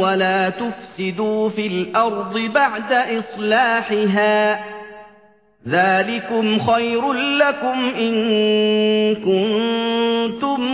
ولا تفسدوا في الأرض بعد إصلاحها. ذلكم خير لكم إن كنتم